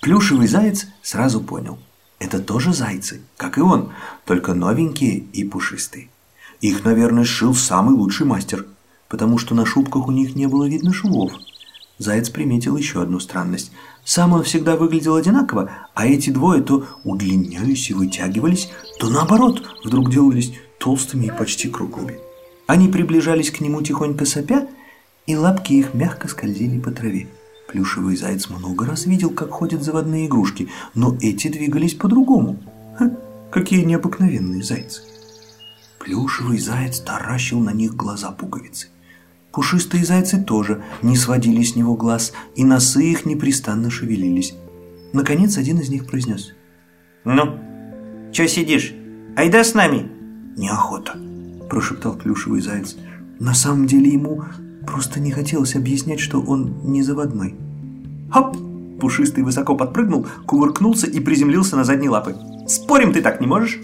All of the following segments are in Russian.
Плюшевый заяц сразу понял. Это тоже зайцы, как и он, только новенькие и пушистые. Их, наверное, сшил самый лучший мастер, потому что на шубках у них не было видно швов. Заяц приметил еще одну странность. Сам он всегда выглядел одинаково, а эти двое то удлинялись и вытягивались, то наоборот вдруг делались толстыми и почти круглыми. Они приближались к нему тихонько сопя, и лапки их мягко скользили по траве. Плюшевый заяц много раз видел, как ходят заводные игрушки, но эти двигались по-другому. Какие необыкновенные зайцы. Плюшевый заяц таращил на них глаза пуговицы. Пушистые зайцы тоже не сводили с него глаз, и носы их непрестанно шевелились. Наконец один из них произнес. «Ну, чё сидишь? Айда с нами!» «Неохота», – прошептал плюшевый заяц. На самом деле ему просто не хотелось объяснять, что он не заводной. «Хоп!» Пушистый высоко подпрыгнул, кувыркнулся и приземлился на задние лапы. «Спорим, ты так не можешь?»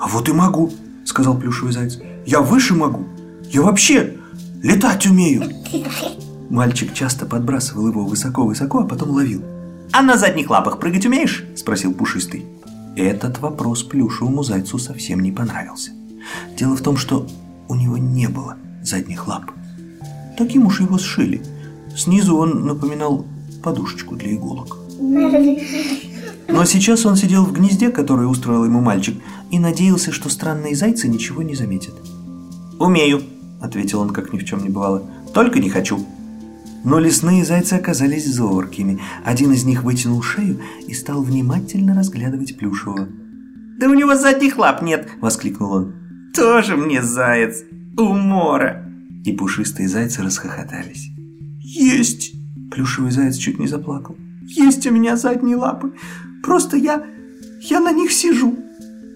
«А вот и могу», — сказал плюшевый заяц. «Я выше могу. Я вообще летать умею». Мальчик часто подбрасывал его высоко-высоко, а потом ловил. «А на задних лапах прыгать умеешь?» – спросил Пушистый. Этот вопрос плюшевому зайцу совсем не понравился. Дело в том, что у него не было задних лап. Таким уж его сшили. Снизу он напоминал подушечку для иголок. Но сейчас он сидел в гнезде, которое устроил ему мальчик, и надеялся, что странные зайцы ничего не заметят. «Умею», — ответил он, как ни в чем не бывало. «Только не хочу». Но лесные зайцы оказались зоркими. Один из них вытянул шею и стал внимательно разглядывать Плюшевого. «Да у него задних лап нет!» – воскликнул он. «Тоже мне заяц! Умора!» И пушистые зайцы расхохотались. «Есть!» – плюшевый заяц чуть не заплакал. «Есть у меня задние лапы! Просто я... я на них сижу!»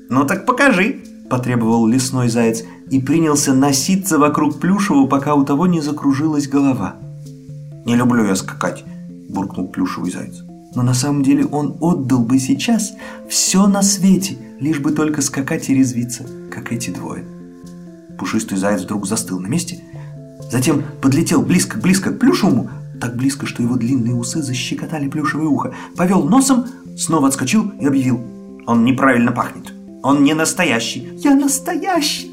«Ну так покажи!» – потребовал лесной заяц и принялся носиться вокруг плюшевого, пока у того не закружилась голова. «Не люблю я скакать!» – буркнул плюшевый заяц. Но на самом деле он отдал бы сейчас все на свете, лишь бы только скакать и резвиться, как эти двое. Пушистый заяц вдруг застыл на месте – Затем подлетел близко-близко к плюшевому, так близко, что его длинные усы защекотали плюшевое ухо, повел носом, снова отскочил и объявил. «Он неправильно пахнет. Он не настоящий». «Я настоящий!»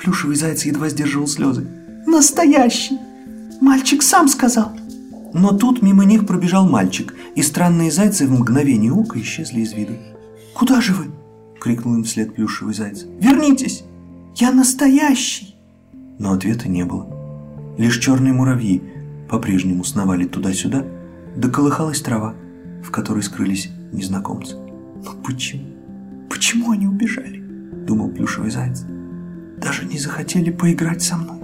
Плюшевый заяц едва сдерживал слезы. «Настоящий! Мальчик сам сказал!» Но тут мимо них пробежал мальчик, и странные зайцы в мгновение ока исчезли из виду. «Куда же вы?» — крикнул им вслед плюшевый заяц. «Вернитесь! Я настоящий!» Но ответа не было. Лишь черные муравьи по-прежнему сновали туда-сюда, да колыхалась трава, в которой скрылись незнакомцы. «Но почему? Почему они убежали?» – думал плюшевый заяц. «Даже не захотели поиграть со мной».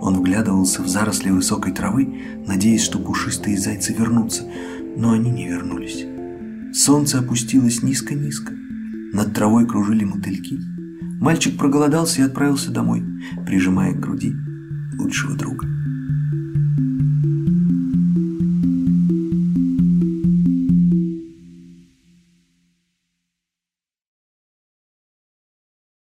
Он вглядывался в заросли высокой травы, надеясь, что пушистые зайцы вернутся, но они не вернулись. Солнце опустилось низко-низко. Над травой кружили мотыльки. Мальчик проголодался и отправился домой, прижимая к груди лучшего друга.